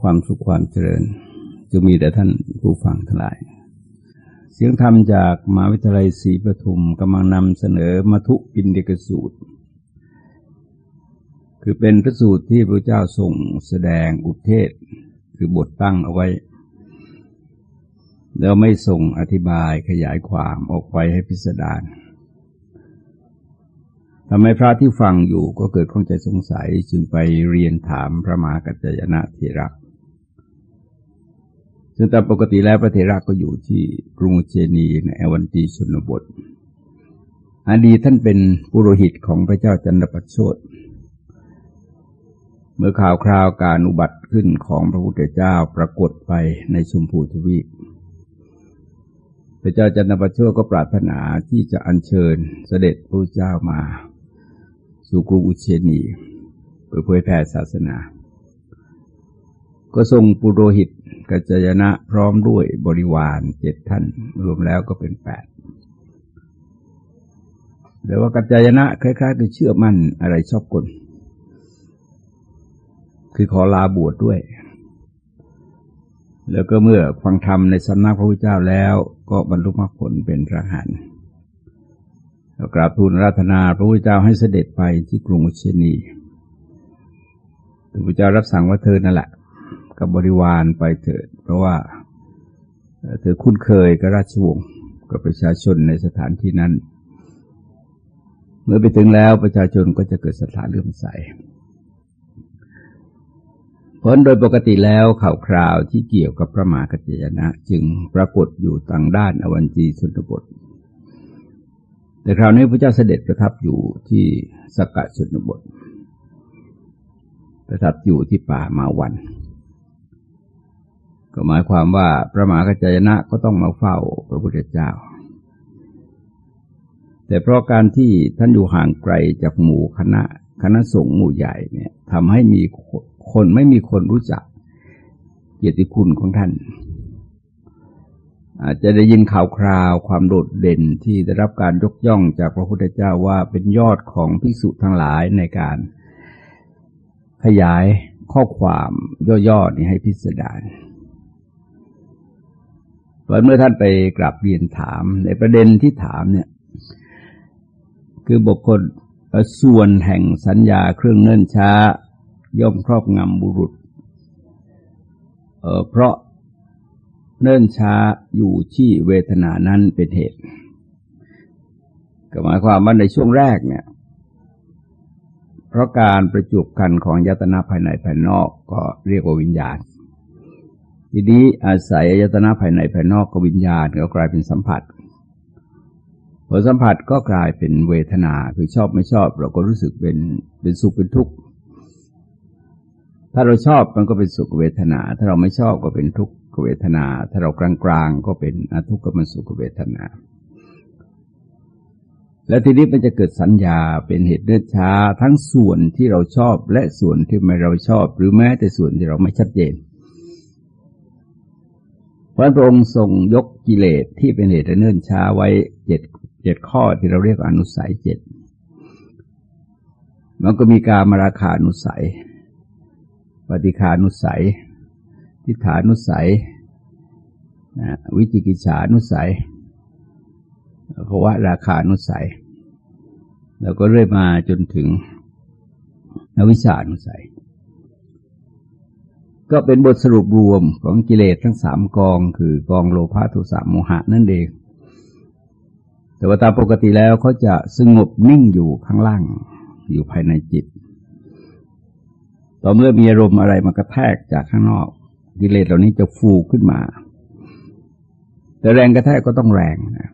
ความสุขความเจริญจะมีแต่ท่านผู้ฟังทั้งหลาย เสียงธรรมจากมหาวิทยาลัยศรีปทุมกำลังนำเสนอมัทุปินเดกสูตร คือเป็นพระสูตรที่พระเจ้าทรงแสดงอุเทศ คือบทตั้งเอาไว้ แล้วไม่ส่งอธิบายขยายความออกไปให้พิสดารทำให้พระที่ฟังอยู่ก็เกิดข้องใจสงสัยจึงไปเรียนถามพระมหากัจจยนะเทระ ซึ่งตามปกติแล้วพระเทระก็อยู่ที่กรุงเจนีในแอวันตีชนบทอดีตท่านเป็นปุโรหิตของพระเจ้าจันทประโชดเมื่อข่าวคราวการอุบัติขึ้นของพระพุทธเจ้าปรากฏไปในชมพูทวีป พระเจ้าจันทประโชดก็ปรารถนาที่จะอัญเชิญเสด็จพระเจ้ามา สู่กรุงอุเชนีเพื่อเผยแผ่ศาสนา ก็ทรงปุโรหิตกัจจยนะพร้อมด้วยบริวารเจ็ดท่าน รวมแล้วก็เป็นแปดแต่ว่ากัจจยนะคล้ายๆคือเชื่อมั่นอะไรชอบกลคือขอลาบวชดด้วย แล้วก็เมื่อฟังธรรมในสำนักพระพุทธเจ้าแล้วก็บรรลุมรรคผลเป็นพระหันกราบทูลรัตนาพระพุทธเจ้าให้เสด็จไปที่กรุงอุเชนีพระพุทธเจ้ารับสั่งว่าเธอนั่นแหละ กับบริวารไปเถิด เพราะว่าเธอคุ้นเคยกับราชวงศ์กับประชาชนในสถานที่นั้น เมื่อไปถึงแล้วประชาชนก็จะเกิดสถานเลื่อมใสผลโดยปกติแล้วข่าวคราวที่เกี่ยวกับพระมหากัจจยนะ จึงปรากฏอยู่ต่างด้านอวันจีชนบท แต่คราวนี้พระเจ้าเสด็จประทับอยู่ที่สกกะชนบท ประทับอยู่ที่ป่ามาวัน ก็หมายความว่าพระมหากัจจยนะก็ต้องมาเฝ้าพระพุทธเจ้า แต่เพราะการที่ท่านอยู่ห่างไกลจากหมู่คณะ คณะสงฆ์หมู่ใหญ่เนี่ยทำให้มีคนไม่มีคนรู้จักเกียรติคุณของท่าน อาจจะได้ยินข่าวคราวความโดดเด่นที่ได้รับการยกย่องจากพระพุทธเจ้าว่าเป็นยอดของภิกษุทั้งหลายในการขยายข้อความย่อๆนี้ให้พิสดาร เมื่อท่านไปกราบเรียนถาม ในประเด็นที่ถามเนี่ย คือบุคคลส่วนแห่งสัญญาเครื่องเนิ่นช้า ย่อมครอบงำบุรุษเเพราะเนิ่นช้าอยู่ที่เวทนานั้นเป็นเหตุ ก็หมายความว่าในช่วงแรกเนี่ย เพราะการประจุกันของยตนาภายในภายนอกก็เรียกว่าวิญญาณ ทีนี้อาศัยอายตนาภายในภายนอกกับวิญญาณก็กลายเป็นสัมผัสพอสัมผัสก็กลายเป็นเวทนาคือชอบไม่ชอบ เราก็รู้สึกเป็นเป็นสุขเป็นทุกข์ถ้าเราชอบมันก็เป็นสุขเวทนา ถ้าเราไม่ชอบก็เป็นทุกข์เวทนา ถ้าเรากลางๆก็เป็นอทุกขมสุขเวทนา แล้วทีนี้มันจะเกิดสัญญาเป็นเหตุเนื่อช้าทั้งส่วนที่เราชอบและส่วนที่ไม่เราชอบ หรือแม้แต่ส่วนที่เราไม่ชัดเจน พระองค์ทรงยกกิเลสที่เป็นเหตุเนื่นช้าไว้เจ็ดเจ็ดข้อที่เราเรียกอนุสัยเจ็ด มันก็มีการมาราคานุสัย ปฏิคานุสัย ทิฏฐานุสัยนะวิจิกิจฉานุสัยภาวะราคานุสัย แล้วก็เรื่อยมาจนถึงอวิชานุสัย ก็เป็นบทสรุปรวมของกิเลสทั้งสามกอง คือกองโลภะโทสะโมหะนั่นเอง แต่ว่าตามปกติแล้วเขาจะสงบนิ่งอยู่ข้างล่าง อยู่ภายในจิต ต่อเมื่อมีอารมณ์อะไรมากระแทกจากข้างนอก กิเลสเหล่านี้จะฟูขึ้นมา แต่แรงกระแทกก็ต้องแรงนะ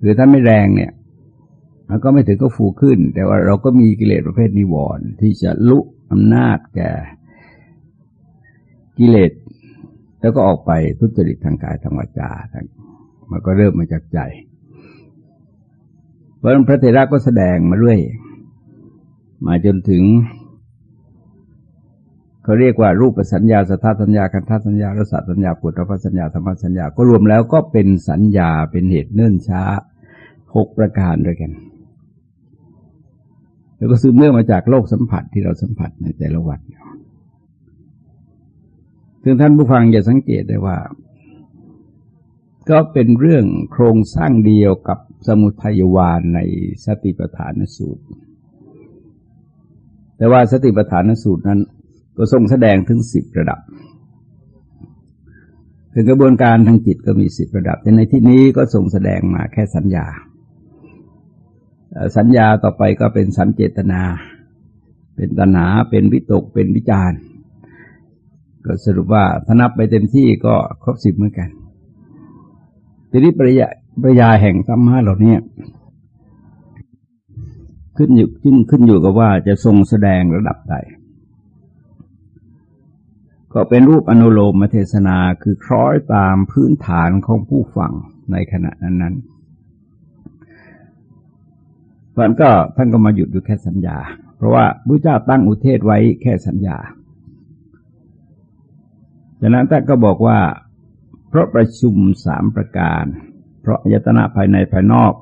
หรือถ้าไม่แรงเนี่ยมันก็ไม่ถึงก็ฟูขึ้น แต่ว่าเราก็มีกิเลสประเภทนิวรณ์ที่จะลุอำนาจแก่ กิเลสแล้วก็ออกไปทุจริตทางกายทางวาจาทั้งมันก็เริ่มมาจากใจ เพราะพระเทระก็แสดงมาเรื่อย มาจนถึงเขาเรียกว่ารูปสัญญาสัทธสัญญาคันธสัญญารสสัญญาปุถะสัญญาธรรมสัญญา ก็รวมแล้วก็เป็นสัญญาเป็นเหตุเนื่นช้าหกประการด้วยกัน แล้วก็ซึมเนื่องมาจากโลกสัมผัสที่เราสัมผัสในแต่ละวัน ซึ่งท่านผู้ฟังจะสังเกตได้ว่า ก็เป็นเรื่องโครงสร้างเดียวกับสมุทัยวานในสติปัฏฐานสูตร แต่ว่าสติปัฏฐานสูตรนั้น ก็ทรงแสดงถึงสิบระดับเป็นกระบวนการทางจิตก็มีสิบระดับแต่ในที่นี้ก็ทรงแสดงมาแค่สัญญา สัญญาต่อไปก็เป็นสัญเจตนา เป็นตนา เป็นวิตก เป็นวิจารณ์ ก็สรุปว่าถ้านับไปเต็มที่ก็ครบสิบเหมือนกันทีนี้ปริยาปริยาแห่งธรรมะเหล่านี้ขึ้นอยู่ขึ้นขึ้นอยู่กับว่าจะทรงแสดงระดับใด ก็เป็นรูปอนุโลมเทศนาคือคล้อยตามพื้นฐานของผู้ฟังในขณะนั้นนั้นมันก็ท่านก็มาหยุดอยู่แค่สัญญา เพราะว่าพระเจ้าตั้งอุเทศไว้แค่สัญญา จากนั้นท่านก็บอกว่า เพราะประชุมสามประการ เพราะอายตนะภายในภายนอก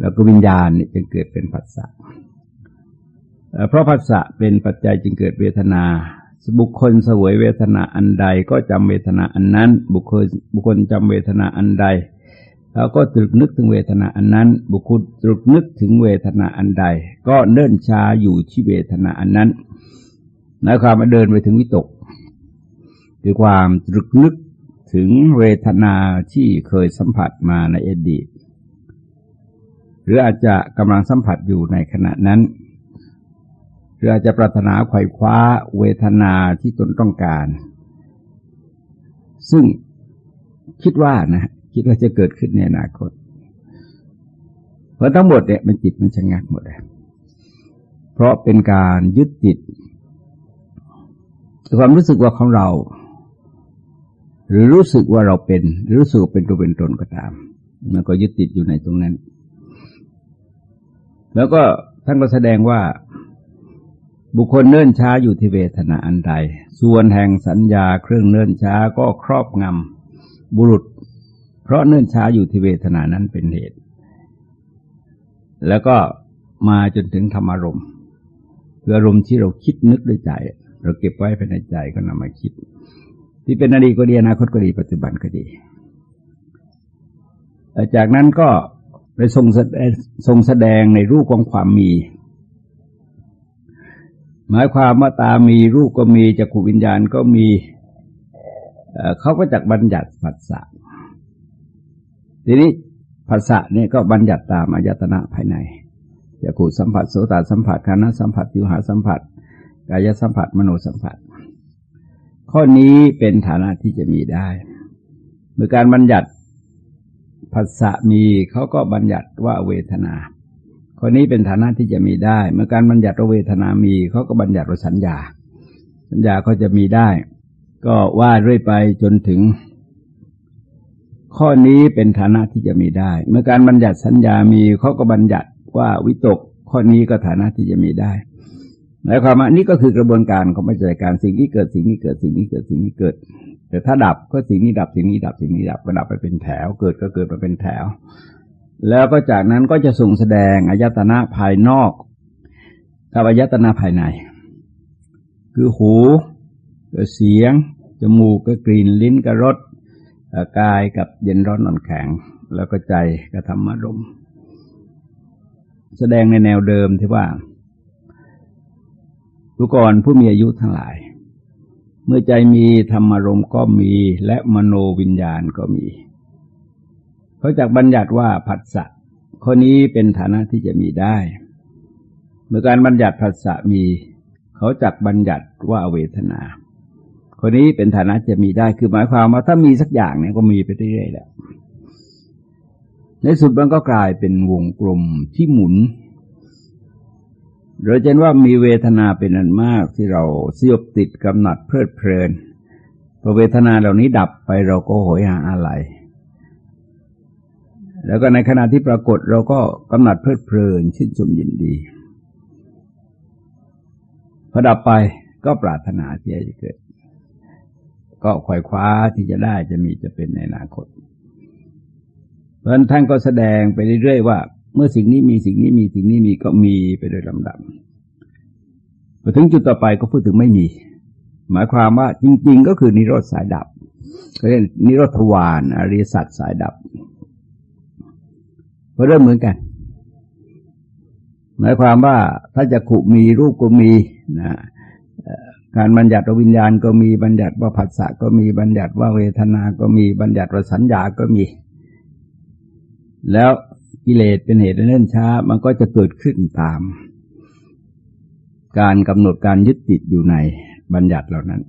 แล้วก็วิญญาณนี่จึงเกิดเป็นผัสสะเพราะผัสสะเป็นปัจจัยจึงเกิดเวทนาบุคคลสวยเวทนาอันใดก็จำเวทนาอันนั้น บุคคลบุคคลจำเวทนาอันใดแล้วก็ตรึกนึกถึงเวทนาอันนั้น บุคคลตรึกนึกถึงเวทนาอันใด ก็เดินช้าอยู่ที่เวทนาอันนั้นหมายความว่าเดินไปถึงวิตก คือความตรึกนึกถึงเวทนาที่เคยสัมผัสมาในอดีต หรืออาจจะกำลังสัมผัสอยู่ในขณะนั้น หรืออาจจะปรารถนาไขว่คว้าเวทนาที่ตนต้องการ ซึ่งคิดว่านะคิดว่าจะเกิดขึ้นในอนาคต เพราะทั้งหมดเนี่ยมันจิตมันชะงักหมดเลยเพราะเป็นการยึดติดความรู้สึกว่าของเรา หรือรู้สึกว่าเราเป็นรู้สึกเป็นตัวเป็นตนก็ตาม มันก็ยึดติดอยู่ในตรงนั้น แล้วก็ท่านก็แสดงว่า บุคคลเนิ่นช้าอยู่ที่เวทนาอันใด ส่วนแห่งสัญญาเครื่องเนิ่นช้าก็ครอบงำบุรุษ เพราะเนิ่นช้าอยู่ที่เวทนานั้นเป็นเหตุ แล้วก็มาจนถึงธรรมารมณ์คืออารมณ์ที่เราคิดนึกด้วยใจ เราเก็บไว้ภายในใจก็นำมาคิด ที่เป็นอดีตก็ดีอนาคตก็ดีปัจจุบันก็ดีจากนั้นก็ไปทรงทรงแสดงในรูปของความมี หมายความว่าตามีรูปก็มีจักขูวิญญาณก็มีเขาก็จักบัญญัติผัสสะทีนี้ผัสสะเนี่ยก็บัญญัติตามอายตนะภายในจักขูสัมผัสโสตสัมผัสคานะสัมผัสยิวหาสัมผัสกายสัมผัสมโนสัมผัส ข้อนี้เป็นฐานะที่จะมีได้ เมื่อการบัญญัติภาษะมีเขาก็บัญญัติว่าเวทนา ข้อนี้เป็นฐานะที่จะมีได้ เมื่อการบัญญัติเวทนามีเขาก็บัญญัติสัญญา สัญญาก็จะมีได้ ก็ว่าเรื่อยไปจนถึง ข้อนี้เป็นฐานะที่จะมีได้ เมื่อการบัญญัติสัญญามีเขาก็บัญญัติว่าวิตก ข้อนี้ก็ฐานะที่จะมีได้ หมายความว่านี่ก็คือกระบวนการของปัจจัยการสิ่งที่เกิดสิ่งนี้เกิดสิ่งนี้เกิดสิ่งนี้เกิด แต่ถ้าดับก็สิ่งนี้ดับสิ่งนี้ดับสิ่งนี้ดับก็ดับไปเป็นแถว เกิดก็เกิดมาเป็นแถว แล้วก็จากนั้นก็จะส่งแสดงอายตนะภายนอกกับอายตนะภายใน คือหูกับเสียงจมูกกับกลิ่นลิ้นกับรสกายกับเย็นร้อนนอนแข็ง แล้วก็ใจกับธรรมารมแสดงในแนวเดิมที่ว่า ทุกรผู้มีอายุทั้งหลาย เมื่อใจมีธรรมารมก็มีและมโนวิญญาณก็มี เขาจากบัญญัติว่าผัสสะข้อนี้เป็นฐานะที่จะมีได้ เมื่อการบัญญัติผัสสะมี เขาจักบัญญัติว่าเวทนาคนนี้เป็นฐานะจะมีได้คือหมายความว่าถ้ามีสักอย่างเนี่ยก็มีไปเรื่อยๆแหล้วในสุดมันก็กลายเป็นวงกลมที่หมุน เราเห็นว่ามีเวทนาเป็นอันมากที่เราเสียบติดกำหนัดเพลิดเพลินพอเวทนาเหล่านี้ดับไปเราก็โหยหาอะไร แล้วก็ในขณะที่ปรากฏเราก็กำหนัดเพลิดเพลินชื่นชมยินดีพอดับไปก็ปรารถนาที่จะเกิด ก็ขวายคว้าที่จะได้จะมีจะเป็นในอนาคต เพราะนั้นท่านก็แสดงไปเรื่อยๆว่า เมื่อสิ่งนี้มีสิ่งนี้มีสิ่งนี้มีก็มีไปโดยลำดับพอถึงจุดต่อไปก็พูดถึงไม่มี หมายความว่าจริง ๆ ก็คือนิโรธสายดับเขาเรียกนิโรธวานอริสัจสายดับก็เริ่มเหมือนกัน หมายความว่าถ้าจะขุมีรูปก็มีนะการบัญญัติวิญญาณก็มีบัญญัติว่าผัสสะก็มีบัญญัติว่าเวทนา ก็มีบัญญัติว่าสัญญาก็มี แล้ว กิเลสเป็นเหตุเนื่นช้า มันก็จะเกิดขึ้นตาม การกำหนดการยึดติดอยู่ในบัญญัติเหล่านั้น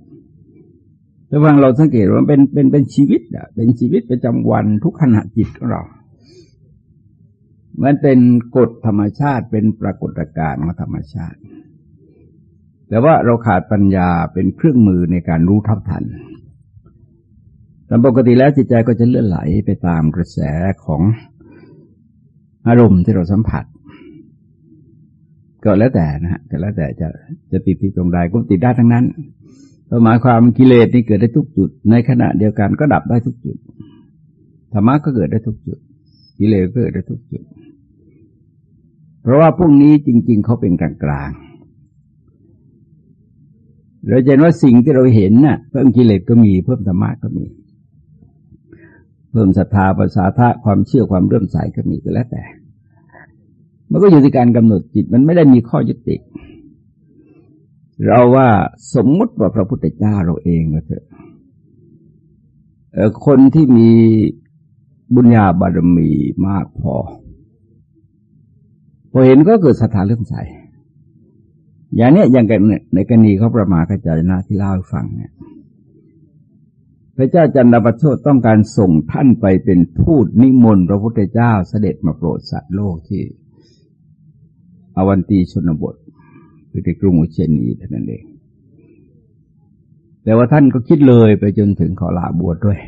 แต่ฟังเราสังเกตว่าเป็นเป็นเป็นชีวิตอะเป็นชีวิตประจำวันทุกขณะจิตของเรา มันเป็นกฎธรรมชาติเป็นปรากฏการณ์ของธรรมชาติ แต่ว่าเราขาดปัญญาเป็นเครื่องมือในการรู้ทับทันตามปกติแล้วจิตใจก็จะเลื่อนไหลไปตามกระแสของ อารมณ์ที่เราสัมผัส ก็แล้วแต่นะฮะก็แล้วแต่จะจะติดที่ตรงใดก็ติดได้ทั้งนั้นหมายความกิเลสนี่เกิดได้ทุกจุด ในขณะเดียวกันก็ดับได้ทุกจุดธรรมะก็เกิดได้ทุกจุด กิเลสก็เกิดได้ทุกจุด เพราะว่าพวกนี้จริง ๆเขาเป็นกลางๆเราเห็นว่าสิ่งที่เราเห็นน่ะ เพิ่มกิเลสก็มีเพิ่มธรรมะก็มี เพิ่มศรัทธาภาษาทะความเชื่อความเริ่มใสก็มีก็แล้วแต่ มันก็อยู่ที่การกำหนดจิตมันไม่ได้มีข้อยึดติดเราว่าสมมุติว่าพระพุทธเจ้าเราเองก็เถอะคนที่มีบุญญาบารมีมากพอ พอเห็นก็เกิดศรัทธาเริ่อมใสอย่างนี้อย่างกันในกรณีเขาประมาขจายนาที่เล่าให้ฟังเนี่ยพระเจ้าจันทประโชดต้องการส่งท่านไปเป็นทูตนิมนต์พระพุทธเจ้าเสด็จมาโปรดสัตว์โลกที่ อวันตีชนบทคือที่กรุงอุเชนีเท่านั้นเอง แต่ว่าท่านก็คิดเลยไปจนถึงขอลาบวชดด้วย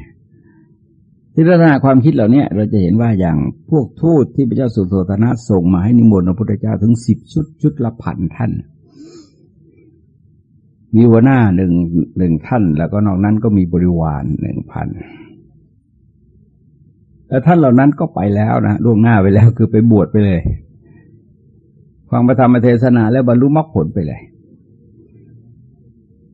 ที่ลักษณะความคิดเหล่านี้เราจะเห็นว่าอย่างพวกทูตที่พระเจ้าสุโธทนะส่งมาให้นิมนต์พระพุทธเจ้าถึงสิบชุดชุดละพันท่าน มีหัวหน้าหนึ่งหนึ่งท่าน แล้วก็นอกนั้นก็มีบริวารหนึ่งพันแล้วท่านเหล่านั้นก็ไปแล้วนะล่วงหน้าไปแล้วคือไปบวชไปเลย ฟังพระธรรมเทศนาแล้วบรรลุมรรคผลไปเลย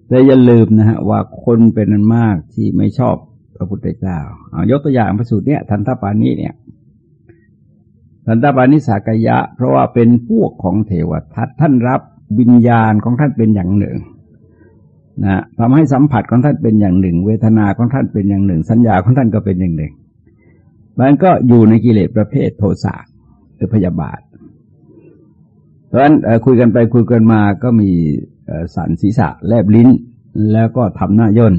แต่อย่าลืมนะฮะว่าคนเป็นนันมากที่ไม่ชอบพระพุทธเจ้าเอายกตัวอย่างพระสูตรเนี้ยทันทปานีเนี่ยทันตปานิสากยะ เพราะว่าเป็นพวกของเทวทัตท่านรับวิญญาณของท่านเป็นอย่างหนึ่งนะทำให้สัมผัสของท่านเป็นอย่างหนึ่ง เวทนาของท่านเป็นอย่างหนึ่ง สัญญาของท่านก็เป็นอย่างหนึ่งมันก็อยู่ในกิเลสประเภทโทสะหรือพยาบาท เพราะฉะนั้นคุยกันไปคุยกันมาก็มีสันศีรษะแลบลิ้น แล้วก็ทำหน้าย่น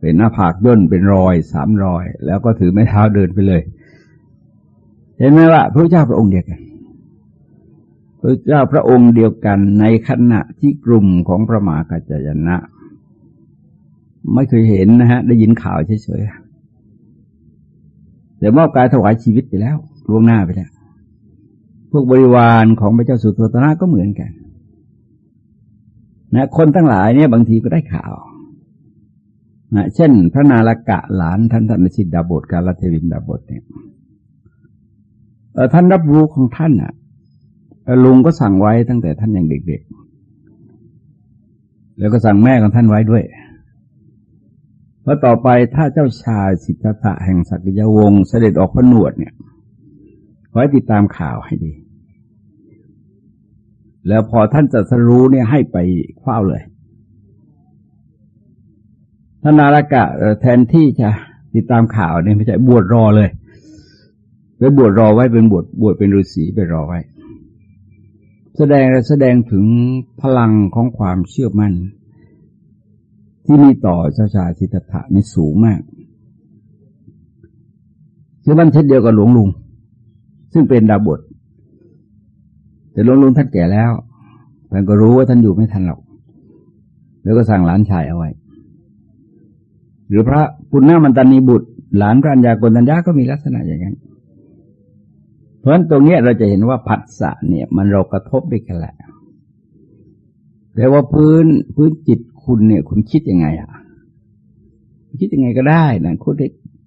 เป็นหน้าผากย่นเป็นรอยสามรอย แล้วก็ถือไม้เท้าเดินไปเลย เห็นไหมว่าพระเจ้าพระองค์เดียวกันพระเจ้าพระองค์เดียวกันในขณะที่กลุ่มของพระมหากัจจยนะ ไม่เคยเห็นนะฮะ ได้ยินข่าวเฉยๆแต่มอบกายถวายชีวิตไปแล้วล่วงหน้าไปแล้ว พวกบริวารของพระเจ้าสุโธตนะก็เหมือนกันนะคนทั้งหลายเนี่ยบางทีก็ได้ข่าวนะเช่น พระนาลกะหลานท่านท่านสิทดาบทกาลเทวินดาบทเนี่ยท่านรับรู้ของท่านอะลุงก็สั่งไว้ตั้งแต่ท่านยังเด็กๆ แล้วก็สั่งแม่ของท่านไว้ด้วยเพราะต่อไปถ้าเจ้าชายสิทธัตถะแห่งสักยวงศ์เสด็จออกพนวดเนี่ย ขอให้ติดตามข่าวให้ดี แล้วพอท่านจะสรู้เนี่ยให้ไปคว้าเลยท่านนารกะแทนที่จะติดตามข่าวเนี่ยไม่ใช่บวชรอเลยไปบวชรอไว้เป็นบวชบวชเป็นฤาษีไปรอไว้ แสดงแสดงถึงพลังของความเชื่อมั่น ที่มีต่อเจ้าชายสิทธัตถะนี่สูงมากเชื่อมั่นเช่นเดียวกับหลวงลุง ซึ่งเป็นดาบทแต่หลวงลุงท่านแก่แล้วท่านก็รู้ว่าท่านอยู่ไม่ทันหรอกแล้วก็สั่งหลานชายเอาไว้ หรือพระปุณณมันตันีบุตร หลานพระัญญากนัญญาก็มีลักษณะอย่างนั้น เพราะฉะนั้นตรงนี้เราจะเห็นว่าผัสสะเนี่ย มันเรากระทบได้แค่แหละแต่ว่าพื้นพื้นจิตคุณเนี่ย คุณคิดยังไงอะ คิดยังไงก็ได้นะคุณได้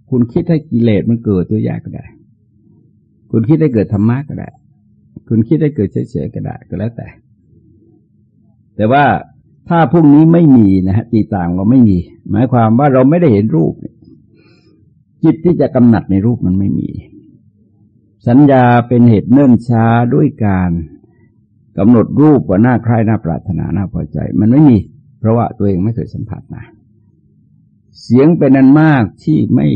คุณคิดให้กิเลสมันเกิดตัวยากก็ได้ คุณคิดให้เกิดธรรมะก็ได้ คุณคิดให้เกิดเฉยๆก็ได้ก็แล้วแต่ แต่ว่าถ้าพวกนี้ไม่มีนะฮะตีต่างก็ไม่มี หมายความว่าเราไม่ได้เห็นรูป จิตที่จะกำหนัดในรูปมันไม่มี สัญญาเป็นเหตุเนื่นช้าด้วยการกำหนดรูปว่าหน้าใครหน้าปรารถนาหน้าพอใจ มันไม่มี เพราะว่าตัวเองไม่เคยสัมผัสมาเสียงเป็นนันมากที่ไม่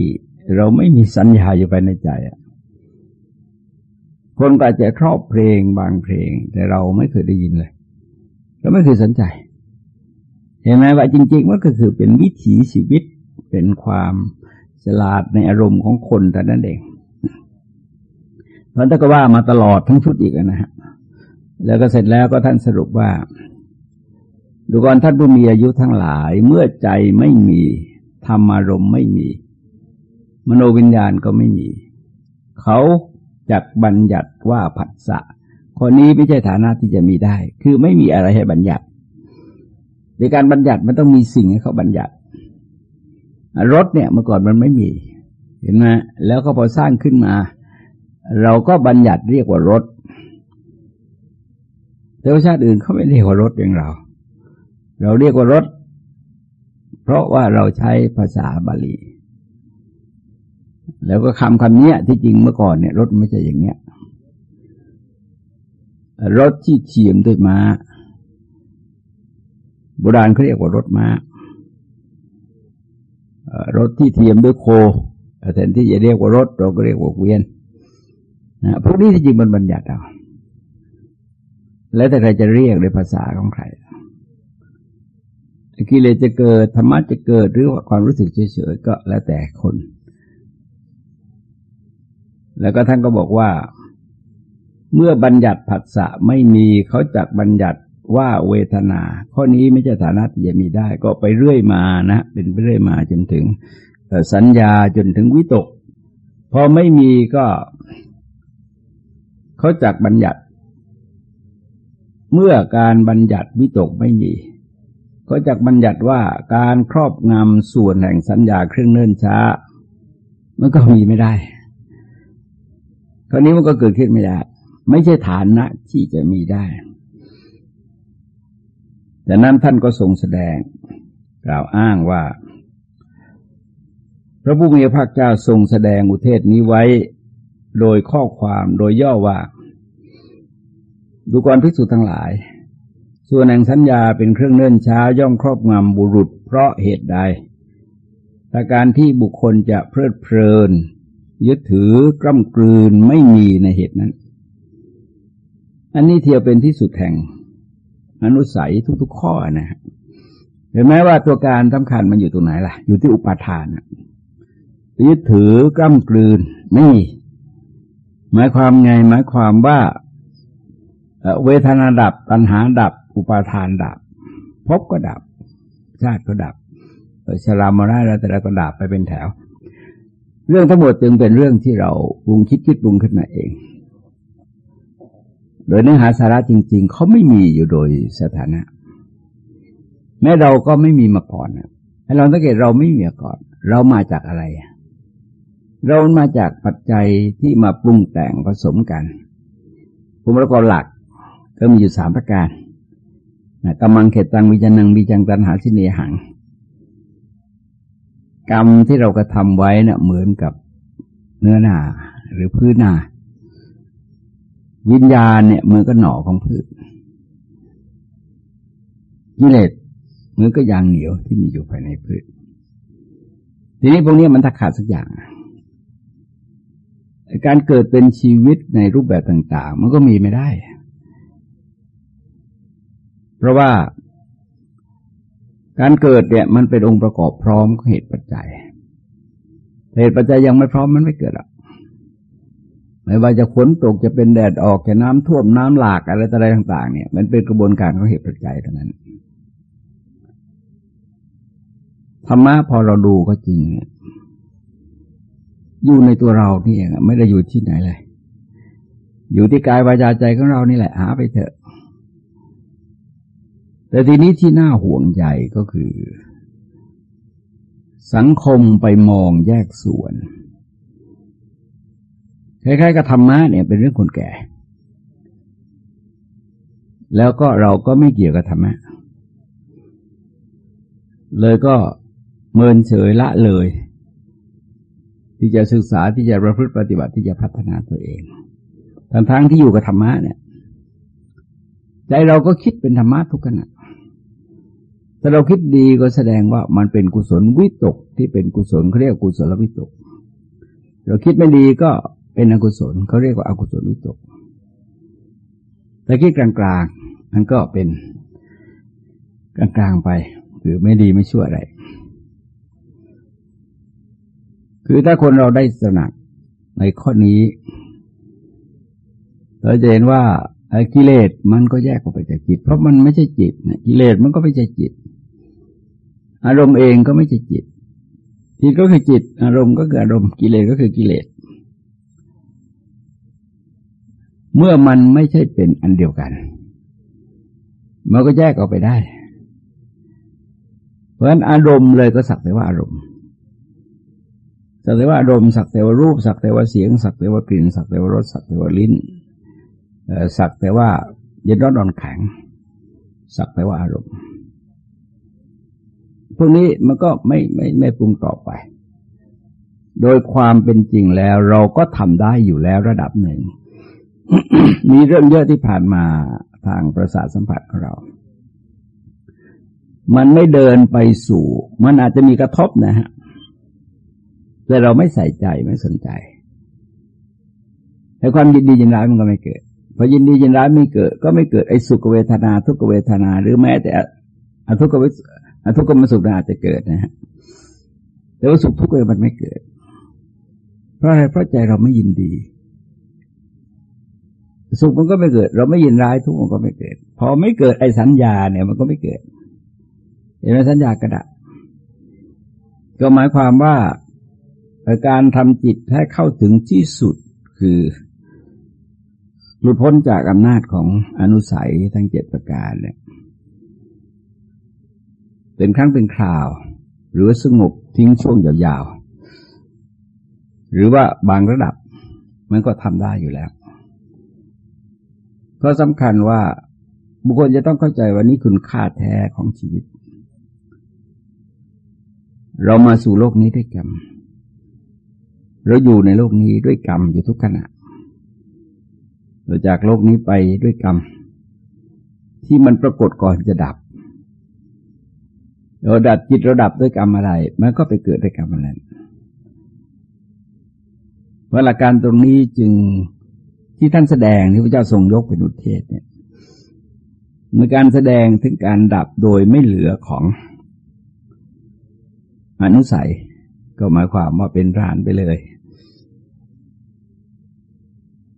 เราไม่มีสัญญาอยู่ภายในใจอะ คนก็อาจจะชอบเพลงบางเพลง แต่เราไม่เคยได้ยินเลยเราไม่เคยสนใจ เห็นไหมว่าจริงๆมันก็คือเป็นวิถีชีวิตเป็นความฉลาดในอารมณ์ของคนแต่นั้นเองพราะท่านก็ว่ามาตลอดทั้งชุดอีกนะฮะแล้วก็เสร็จแล้วก็ท่านสรุปว่าดูก่อนท่านผู้มีอายุทั้งหลาย เมื่อใจไม่มีธรรมารมณ์ไม่มี มโนวิญญาณก็ไม่มี เขา จักบัญญัติว่าผัสสะคนนี้ไม่ใช่ฐานะที่จะมีได้ คือไม่มีอะไรให้บัญญัติในการบัญญัติมันต้องมีสิ่งให้เขาบัญญัติ รถเนี่ยเมื่อก่อนมันไม่มี เห็นไหมแล้วก็พอสร้างขึ้นมา เราก็บัญญัติเรียกว่ารถแต่ว่าชาติอื่นเขาไม่เรียกว่ารถอย่างเรา เราเรียกว่ารถ เพราะว่าเราใช้ภาษาบาลี แล้วก็คำคำนี้ที่จริงเมื่อก่อนเนี่ยรถไม่ใช่อย่างเนี้ยรถที่เทียมด้วยม้าโบราณเขาเรียกว่ารถม้ารถที่เทียมด้วยโคแทนที่จะเรียกว่ารถเราก็เรียกว่าเกวียนนะพวกนี้ที่จริงมันบัญญัติเอาแล้วแต่ใครจะเรียกในภาษาของใครกิเลสจะเกิดธรรมะจะเกิดหรือว่าความรู้สึกเฉยๆก็แล้วแต่คน แล้วก็ท่านก็บอกว่า เมื่อบัญญัติผัสสะไม่มีเขาจักบัญญัติว่าเวทนา ข้อนี้ไม่ใช่ฐานะที่จะมีได้ ก็ไปเรื่อยมานะเป็นไปเรื่อยมาจนถึงสัญญาจนถึงวิตก พอไม่มีก็เขาจักบัญญัติ เมื่อการบัญญัติวิตกไม่มีเขาจักบัญญัติว่าการครอบงำส่วนแห่งสัญญาเครื่องเนิ่นช้า มันก็มีไม่ได้ คราวนี้มันก็เกิดขึ้นไม่ได้ ไม่ใช่ฐานะที่จะมีได้แต่นั้นท่านก็ทรงแสดง กล่าวอ้างว่า พระผู้มีพระเจ้าทรงแสดงอุเทศนี้ไว้ โดยข้อความโดยย่อว่า ดูกรภิกษุทั้งหลาย ส่วนแห่งสัญญาเป็นเครื่องเนื่นช้าย่อมครอบงำบุรุษเพราะเหตุใดแต่การที่บุคคลจะเพลิดเพลิน ยึดถือกล้ำกลืนไม่มีในเหตุนั้น อันนี้เทียวเป็นที่สุดแห่งอนุสัยทุกๆข้อนะฮะเห็นไหมว่าตัวการสำคัญมันอยู่ตรงไหนล่ะ อยู่ที่อุปาทานยึดถือกล้ำกลืนไม่มีหมายความไงหมายความว่าเวทนาดับ ตัณหาดับ อุปาทานดับพบก็ดับ ชาติก็ดับชรามรณะแล้วแต่ละก็ดับไปเป็นแถว เรื่องทั้งหมดจึงเป็นเรื่องที่เราปรุงคิดคิดปรุงขึ้นมาเอง โดยเนื้อหาสาระจริง ๆ เขาไม่มีอยู่โดยสถานะ แม้เราก็ไม่มีมาก่อนให้เราสังเกตเราไม่มีมาก่อน เรามาจากอะไร เรามาจากปัจจัยที่มาปรุงแต่งผสมกันภูมิประกอบหลักก็มีอยู่สามประการกำมังเขตตังวิจันังวิจังตันหาสิเนหัง กรรมที่เรากระทำไว้นะ่ะเหมือนกับเนื้อหนาหรือพื้นนาวิญญาณเนี่ยเหมือนกับหน่อของพืชกิเลสเหมือนกับยางเหนียวที่มีอยู่ภายในพืช ทีนี้พวกนี้มันถ้าขาดสักอย่าง การเกิดเป็นชีวิตในรูปแบบต่าง ๆ มันก็มีไม่ได้ เพราะว่า การเกิดเนี่ยมันเป็นองค์ประกอบพร้อมของเหตุปัจจัย เหตุปัจจัยยังไม่พร้อมมันไม่เกิดหรอกไม่ว่าจะฝนตกจะเป็นแดดออกจะน้ำท่วมน้ำหลากอะไรอะไรต่าง ๆ เนี่ยมันเป็นกระบวนการของเหตุปัจจัยเท่านั้นธรรมะพอเราดูก็จริงเนี่ยอยู่ในตัวเรานี่เองไม่ได้อยู่ที่ไหนเลย อยู่ที่กายวาจาใจของเรานี่แหละ หาไปเถอะ แต่ทีนี้ที่น่าห่วงใหญ่ก็คือ สังคมไปมองแยกส่วนคล้ายๆกับธรรมะเนี่ยเป็นเรื่องคนแก่ แล้วก็เราก็ไม่เกี่ยวกับธรรมะ เลยก็เมินเฉยละเลย ที่จะศึกษาที่จะประพฤติปฏิบัติที่จะพัฒนาตัวเอง ทั้งทั้งที่อยู่กับธรรมะเนี่ยใจเราก็คิดเป็นธรรมะทุกขณะ ถ้าเราคิดดีก็แสดงว่ามันเป็นกุศลวิตกที่เป็นกุศลเขาเรียกกุศลวิตก เราคิดไม่ดีก็เป็นอกุศลเขาเรียกว่าอากุศลวิตกแต่คิดกลางๆมันก็เป็นกลางๆไป คือไม่ดีไม่ชั่วอะไร คือถ้าคนเราได้สนักในข้อนี้เราจะเห็นว่ากิเลสมันก็แยกออกไปจากจิต เพราะมันไม่ใช่จิตกิเลสมันก็ไม่ใช่จิต อารมณ์เองก็ไม่ใช่จิต จิตก็คือจิต อารมณ์ก็คืออารมณ์กิเลสก็คือกิเลส เมื่อมันไม่ใช่เป็นอันเดียวกัน มันก็แยกออกไปได้ เพราะฉะนั้นอารมณ์เลยก็สักแต่ว่าอารมณ์สักแต่ว่าอารมณ์สักแต่ว่ารูปสักแต่ว่าเสียง สักแต่ว่ากลิ่น สักแต่ว่ารสสักแต่ว่าลิ้นสักแต่ว่าเย็นร้อนนอนแข็ง สักแต่ว่าอารมณ์ พวกนี้มันก็ไม่ไม่ไม่ปรุงต่อไป โดยความเป็นจริงแล้ว เราก็ทำได้อยู่แล้วระดับหนึ่ง มีเรื่องเยอะที่ผ่านมาทางประสาทสัมผัสของเรา มันไม่เดินไปสู่ มันอาจจะมีกระทบนะฮะ แต่เราไม่ใส่ใจไม่สนใจแต่ความยินดียินร้ายมันก็ไม่เกิดพอยินดียินร้ายไม่เกิด ก็ไม่เกิดไอ้สุขเวทนา ทุกเวทนา หรือแม้แต่ อทุกเวอ ทุกขมสุขอาจจะเกิดนะฮะแต่ว่าสุขทุกข์มันไม่เกิด เพราะอะไรเพราะใจเราไม่ยินดี สุขมันก็ไม่เกิด เราไม่ยินร้ายทุกข์มันก็ไม่เกิด พอไม่เกิดไอ้สัญญาเนี่ย มันก็ไม่เกิดเห็นไหมสัญญากระดับก็หมายความว่าการทำจิตให้เข้าถึงที่สุดคือ หลุดพ้นจากอำนาจของอนุสัยทั้งเจ็ดประการเนี่ย เป็นครั้งเป็นคราว หรือสงบทิ้งช่วงยาวๆ หรือว่าบางระดับมันก็ทำได้อยู่แล้วก็สำคัญว่าบุคคลจะต้องเข้าใจว่านี่คุณค่าแท้ของชีวิต เรามาสู่โลกนี้ด้วยกรรม เราอยู่ในโลกนี้ด้วยกรรมอยู่ทุกขณะ เราจากโลกนี้ไปด้วยกรรม ที่มันปรากฏก่อนจะดับ ราดับจิตเราดับด้วยกรรมอะไร มันก็ไปเกิดด้วยกรรมอะไรว่าการตรงนี้จึงที่ท่านแสดงที่พระเจ้าทรงยกเป็นอุเทศเนี่ยในการแสดงถึงการดับโดยไม่เหลือของอนุสัย ก็หมายความว่าเป็นรานไปเลย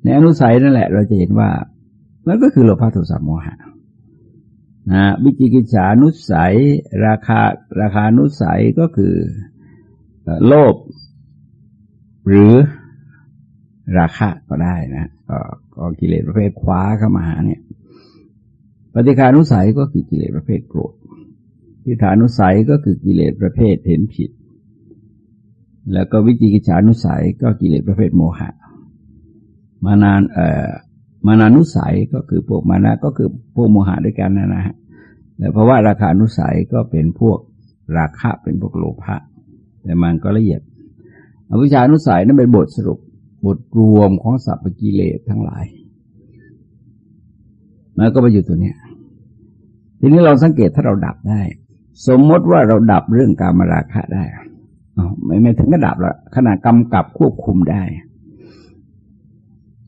ในอนุสัยนั่นแหละ เราจะเห็นว่ามันก็คือโลภะโทสะโมหะ นะวิจิกิจฉานุสัย ราคาราคานุสัยก็คือโลภหรือราคะก็ได้นะก็ก็กิเลสประเภทคว้าเข้ามาเนี่ย ปฏิคานุสัยก็คือกิเลสประเภทโกรธทิฏฐานุสัยก็คือกิเลสประเภทเห็นผิด แล้วก็วิจิกิจฉานุสัยก็กิเลสประเภทโมหะ มานานเอ่อ มานานุสัยก็คือพวกมานะก็คือพวกโมหะด้วยกันนะนะฮะแต่เพราะว่าราคานุสัยก็เป็นพวกราคะเป็นพวกโลภะแต่มันก็ละเอียด อวิชานุสัยนั้นเป็นบทสรุปบทรวมของสัพพกิเลสทั้งหลายมันก็ไปอยู่ตัวเนี้ยทีนี้เราสังเกตถ้าเราดับได้ สมมติว่าเราดับเรื่องการมาราคะได้ไม่ไม่ถึงก็ดับละขนาดกำกับควบคุมได้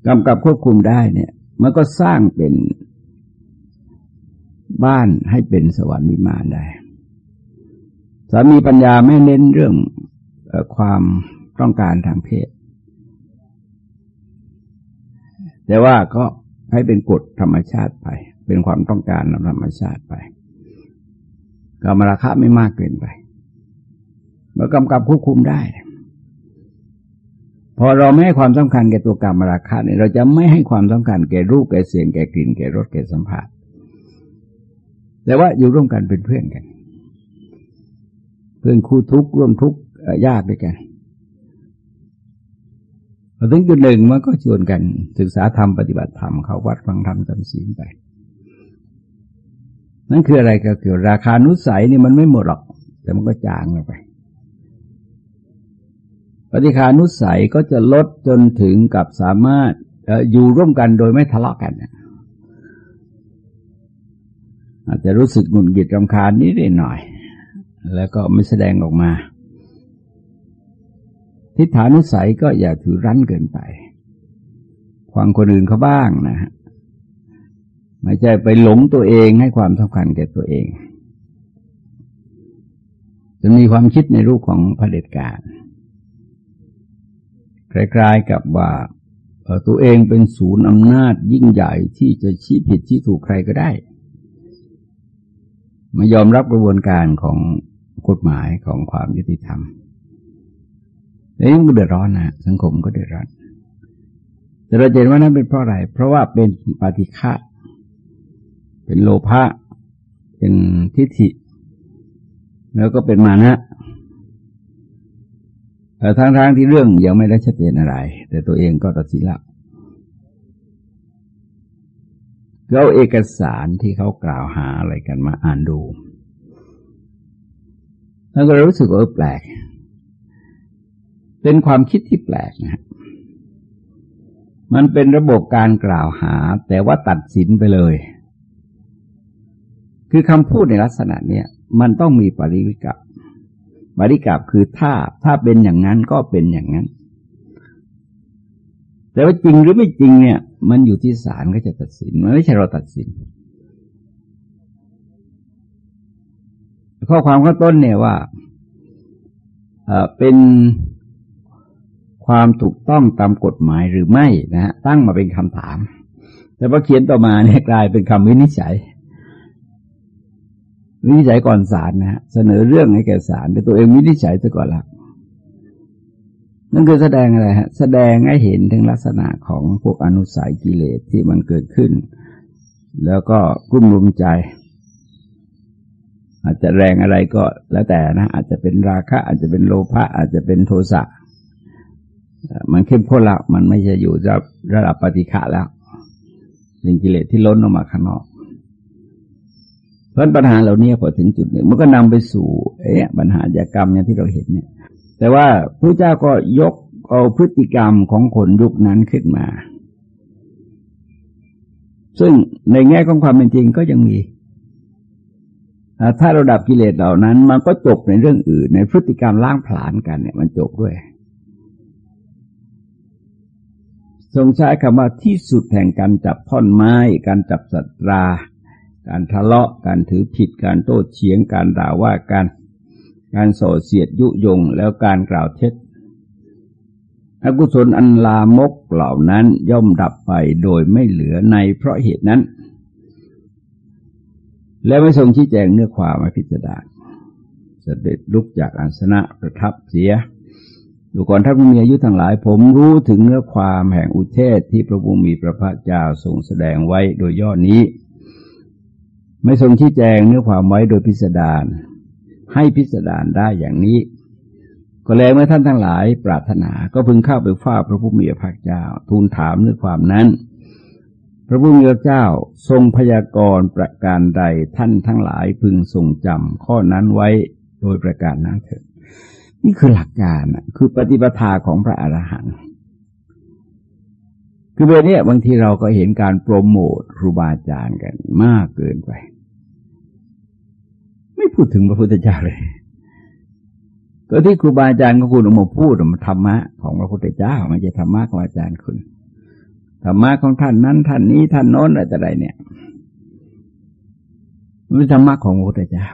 กำกับควบคุมได้เนี่ย มันก็สร้างเป็นบ้านให้เป็นสวรรค์วิมานได้ สามีปัญญาไม่เน้นเรื่องความต้องการทางเพศ แต่ว่าก็ให้เป็นกฎธรรมชาติไป เป็นความต้องการธรรมชาติไปกรรมราคะไม่มากเกินไปเมื่อกำกับควบคุมได้ พอเราไม่ให้ความสำคัญแก่ตัวกรรมราคะเนี่ยเราจะไม่ให้ความสำคัญแก่รูปแก่เสียงแก่กลิ่นแก่รสแก่สัมผัส แต่ว่าอยู่ร่วมกันเป็นเพื่อนกัน เพื่อนคู่ทุกข์ร่วมทุกข์ยากด้วยกันพอถึงจุดหนึ่งมันก็ชวนกันศึกษาธรรมปฏิบัติธรรมเขาวัดฟังธรรมจำศีลไปนั่นคืออะไรก็คือราคานุสัยนี่มันไม่หมดหรอก แต่มันก็จางลงไป ปฏิคานุสัยก็จะลดจนถึงกับสามารถอยู่ร่วมกันโดยไม่ทะเลาะกันอาจจะรู้สึกหงุดหงิดรำคาญนิดหน่อย แล้วก็ไม่แสดงออกมา ทิฏฐานุสัยก็อย่าถือรั้นเกินไปฟังคนอื่นเขาบ้างนะฮะไม่ใช่ไปหลงตัวเองให้ความสำคัญแก่ตัวเอง จะมีความคิดในรูปของเผด็จการ คล้ายๆกับว่าตัวเองเป็นศูนย์อำนาจยิ่งใหญ่ที่จะชี้ผิดชี้ถูกใครก็ได้ไม่ยอมรับกระบวนการของกฎหมายของความยุติธรรมแล้วยังเดือดร้อนนะสังคมก็เดือดร้อนแต่เราเห็นว่านั้นเป็นเพราะอะไร เพราะว่าเป็นปฏิฆะเป็นโลภะเป็นทิฏฐิ แล้วก็เป็นมานะ ทั้งๆที่เรื่องยังไม่ได้ชัดเจนอะไร แต่ตัวเองก็ตัดสินละเราเอกสารที่เขากล่าวหาอะไรกันมาอ่านดู แล้วก็รู้สึกว่าแปลก เป็นความคิดที่แปลกนะมันเป็นระบบการกล่าวหา แต่ว่าตัดสินไปเลย คือคำพูดในลักษณะเนี้ยมันต้องมีปริวิกับ ปริกับคือถ้าถ้าเป็นอย่างนั้นก็เป็นอย่างนั้น แต่ว่าจริงหรือไม่จริงเนี่ย มันอยู่ที่ศาลก็จะตัดสิน มันไม่ใช่เราตัดสิน ข้อความข้างต้นเนี่ยว่าเป็นความถูกต้องตามกฎหมายหรือไม่นะฮะตั้งมาเป็นคำถาม แต่พอเขียนต่อมาเนี่ยกลายเป็นคำวินิจฉัย วินิจฉัยก่อนศาลนะฮะเสนอเรื่องให้แก่ศาลแต่ตัวเองวินิจฉัยซะก่อนละนั่นคือแสดงอะไรฮะ แสดงให้เห็นถึงลักษณะของพวกอนุสัยกิเลสที่มันเกิดขึ้น แล้วก็กุ้มรุมใจ อาจจะแรงอะไรก็แล้วแต่นะ อาจจะเป็นราคะ อาจจะเป็นโลภะอาจจะเป็นโทสะมันเข้มข้นล้วมันไม่จะอยู่ระระดับปฏิฆะแล้วเป็นกิเลสที่ล้นออกมาข้างนอก เพราะปัญหาเหล่านี้พอถึงจุดหนึ่งมันก็นำไปสู่เอ๊ะปัญหาจากกรรมอย่างที่เราเห็นเนี่ย แต่ว่าพระเจ้าก็ยกเอาพฤติกรรมของคนยุคนั้นขึ้นมา ซึ่งในแง่ของความเป็นจริงก็ยังมี ถ้าเราดับกิเลสเหล่านั้น มันก็จบในเรื่องอื่น ในพฤติกรรมล้างผลาญกันเนี่ยมันจบด้วย ทรงใช้คำว่าที่สุดแห่งการจับท่อนไม้ การจับสัตรา การทะเลาะการถือผิดการโต้เฉียงการด่าว่าการการโส่เสียดยุยงแล้วการกล่าวเท็จอกุศลอันลามกเหล่านั้นย่อมดับไปโดยไม่เหลือในเพราะเหตุนั้น และไม่ทรงชี้แจงเนื้อความมาพิจารณาเสด็จลุกจากอัสนะประทับเสีย ดูก่อนท่านผู้มีอายุทั้งหลาย ผมรู้ถึงเนื้อความแห่งอุเทศที่พระบุมีพระภาคเจ้าทรงแสดงไว้โดยย่อนี้ ไม่ทรงชี้แจงเนื้อความไว้โดยพิสดารให้พิสดารได้อย่างนี้ ก็แล้วเมื่อท่านทั้งหลายปรารถนาก็พึงเข้าไปฝ้าพระผู้มีพระภาคเจ้า ทูลถามเนื้อความนั้น พระผู้มีพระเจ้าทรงพยากรณ์ประการใดท่านทั้งหลายพึงทรงจำข้อนั้นไว้โดยประการนั้นเถิดนี่คือหลักการคือปฏิปทาของพระอรหันต์คือเบอร์นี้บางทีเราก็เห็นการโปรโมทครูบาอาจารย์กันมากเกินไป ไม่พูดถึงพระพุทธเจ้าเลยก็ที่ครูบาอาจารย์ของคุณออกมาพูดมันธรรมะของพระพุทธเจ้าไม่ใช่ธรรมะของอาจารย์คุณธรรมะของท่านนั้น ท่านนี้ท่านโน้นอะไรแต่ใดเนี่ยมันเป็นธรรมะของพระพุทธเจ้า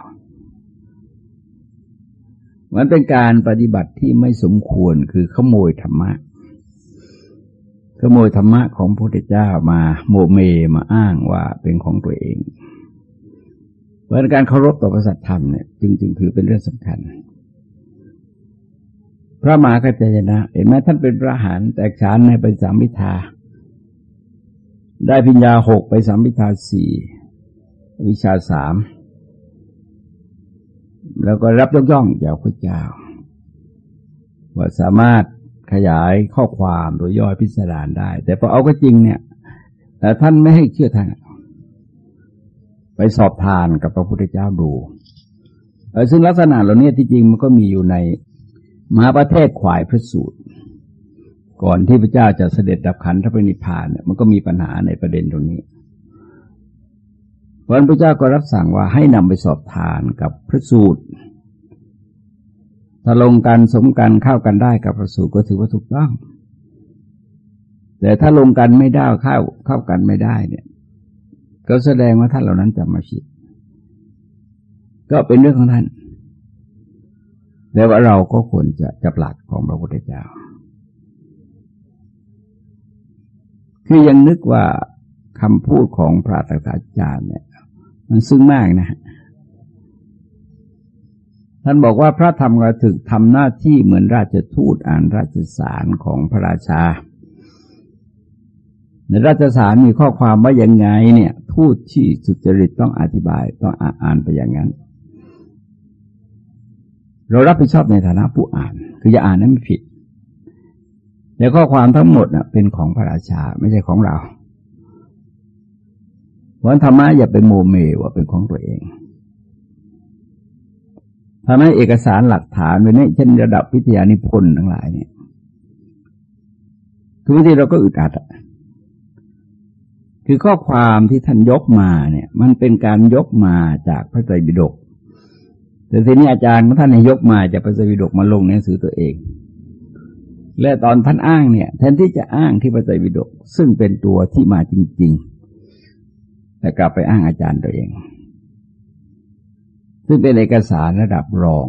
มันเป็นการปฏิบัติที่ไม่สมควรคือขโมยธรรมะขโมยธรรมะของพระพุทธเจ้ามาโมเมมาอ้างว่าเป็นของตัวเอง เพราะการเคารพต่อพระสัทธรรมเนี่ยจึงจึงถือเป็นเรื่องสำคัญ พระมหากัจจยนะ เห็นไหมท่านเป็นพระหานแตกฉานในไปสามพิธาได้พิญญาหกไปสามพิธาสี่วิชาสามแล้วก็รับยกย่องจากพระเจ้า ว่าสามารถขยายข้อความโดยย่อยพิสดารได้ แต่พอเอาก็จริงเนี่ยแต่ท่านไม่ให้เชื่อท่าน ไปสอบทานกับพระพุทธเจ้าดูซึ่งลักษณะเหล่านี้ที่จริงมันก็มีอยู่ในมหาประเทศขวายพระสูตร ก่อนที่พระเจ้าจะเสด็จดับขันธปรินิพานเนี่ยมันก็มีปัญหาในประเด็นตรงนี้วันพระเจ้าก็รับสั่งว่าให้นำไปสอบทานกับพระสูตรถ้าลงกันสมกันเข้ากันได้กับพระสูตรก็ถือว่าถูกต้อง แต่ถ้าลงกันไม่ได้เข้าเข้ากันไม่ได้เนี่ย ก็แสดงว่าท่านเหล่านั้นจะมาผิด ก็เป็นเรื่องของท่าน แต่ว่าเราก็ควรจะจับหลักของพระพุทธเจ้า คือยังนึกว่าคำพูดของพระตถาจารย์เนี่ย มันซึ้งมากนะท่านบอกว่าพระธรรมกระถึกทำหน้าที่เหมือนราชทูตอ่านราชสารของพระราชา ในราชสารมีข้อความว่ายังไงเนี่ยทูตที่สุจริตต้องอธิบายต้องอ่านไปอย่างนั้น เรารับผิดชอบในฐานะผู้อ่าน คืออย่าอ่านนั้นไม่ผิดแต่ข้อความทั้งหมดนะเป็นของพระราชาไม่ใช่ของเราเพราะธรรมะอย่าไปโมเมว่าเป็นของตัวเองทำให้เอกสารหลักฐานไว้นี่เช่นระดับวิทยานิพนธ์ทั้งหลายเนี่ยทุกทีเราก็อึดอัดอะ คือข้อความที่ท่านยกมาเนี่ย มันเป็นการยกมาจากพระไตรปิฎกแต่ทีนี้อาจารย์ของท่านยกมาจากพระสวิดกมาลงในหนังสือตัวเอง และตอนท่านอ้างเนี่ย แทนที่จะอ้างที่พระไตรปิฎกซึ่งเป็นตัวที่มาจริง ๆ แต่กลับไปอ้างอาจารย์ตัวเอง ซึ่งเป็นเอกสารระดับรอง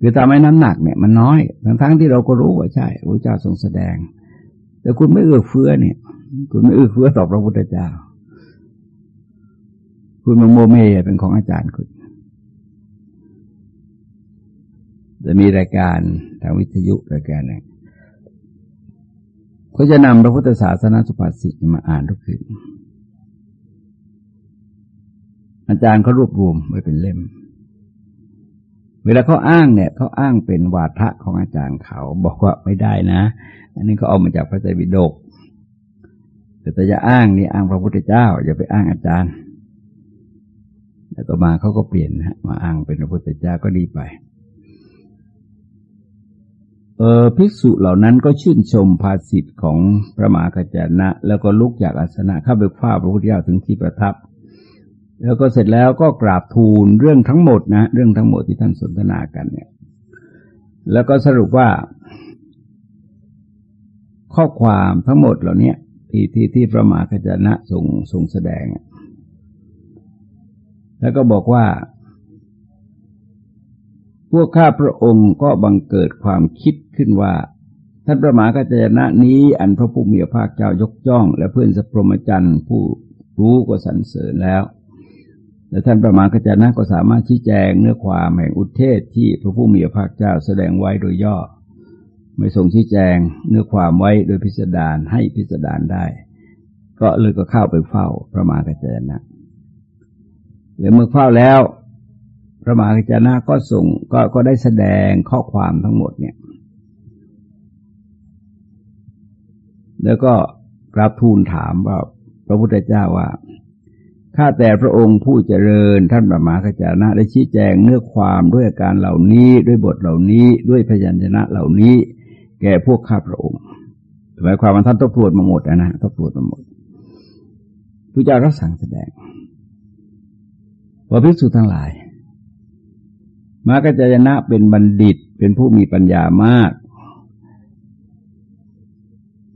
คือทำให้น้ำหนักเนี่ยมันน้อย ทั้งๆที่เราก็รู้ว่าใช่พระเจ้าทรงแสดง แต่คุณไม่เอื้อเฟื้อเนี่ย คุณไม่เอื้อเฟื้อต่อพระพุทธเจ้า คุณมาโมเมเป็นของอาจารย์คุณจะมีรายการทางวิทยุรายการหนึ่งเขาจะนำพระพุทธศาสนาสุภาษิตมาอ่านทุกคืนอาจารย์เขารวบรวมไว้เป็นเล่ม เวลาเขาอ้างเนี่ยเขาอ้างเป็นวาทะของอาจารย์เขา บอกว่าไม่ได้นะ อันนี้เขาเอามาจากพระไตรปิฎกแต่แต่จะอ้างนี่อ้างพระพุทธเจ้า อย่าไปอ้างอาจารย์แต่ต่อมาเขาก็เปลี่ยนฮะมาอ้างเป็นพระพุทธเจ้าก็ดีไป เออภิกษุเหล่านั้นก็ชื่นชมภาสิทธิ์ของพระมหากัจจนะ แล้วก็ลุกจากอาสนะเข้าไปคว้าพระพุทธเจ้าถึงที่ประทับ แล้วก็เสร็จแล้วก็กราบทูลเรื่องทั้งหมดนะ เรื่องทั้งหมดที่ท่านสนทนากันเนี่ย แล้วก็สรุปว่า ข้อความทั้งหมดเหล่านี้ที่ที่ที่พระมหากัจจนะทรงทรงแสดง แล้วก็บอกว่า พวกข้าพระองค์ก็บังเกิดความคิดขึ้นว่าท่านพระมหากัจจนะนี้ อันพระผู้มีพระภาคเจ้ายกจ้อง และเพื่อนสัพพมจันทร์ผู้รู้ก็สรรเสริญแล้ว และท่านพระมากัจจนะก็สามารถชี้แจงเนื้อความแห่งอุเทศที่พระผู้มีพระภาคเจ้าแสดงไว้โดยย่อ ไม่ทรงชี้แจงเนื้อความไว้โดยพิสดารให้พิสดารได้ ก็เลยก็เข้าไปเฝ้าพระมากัจจนะหรือเมื่อเฝ้าแล้ว พระมากัจจนะก็ส่งก็ก็ได้แสดงข้อความทั้งหมดเนี่ย แล้วก็กราบทูลถามว่าพระพุทธเจ้าว่า ข้าแต่พระองค์ผู้เจริญท่านพระมหากัจจนะได้ชี้แจงเนื้อความด้วยอาการเหล่านี้ด้วยบทเหล่านี้ด้วยพยัญชนะเหล่านี้ แก่พวกข้าพระองค์หมายความว่าท่านทบทวนมาหมดนะทบทวนมาหมดพระเจ้าก็สั่งแสดงว่าภิกษุทั้งหลาย มากัจจยนะเป็นบัณฑิตเป็นผู้มีปัญญามาก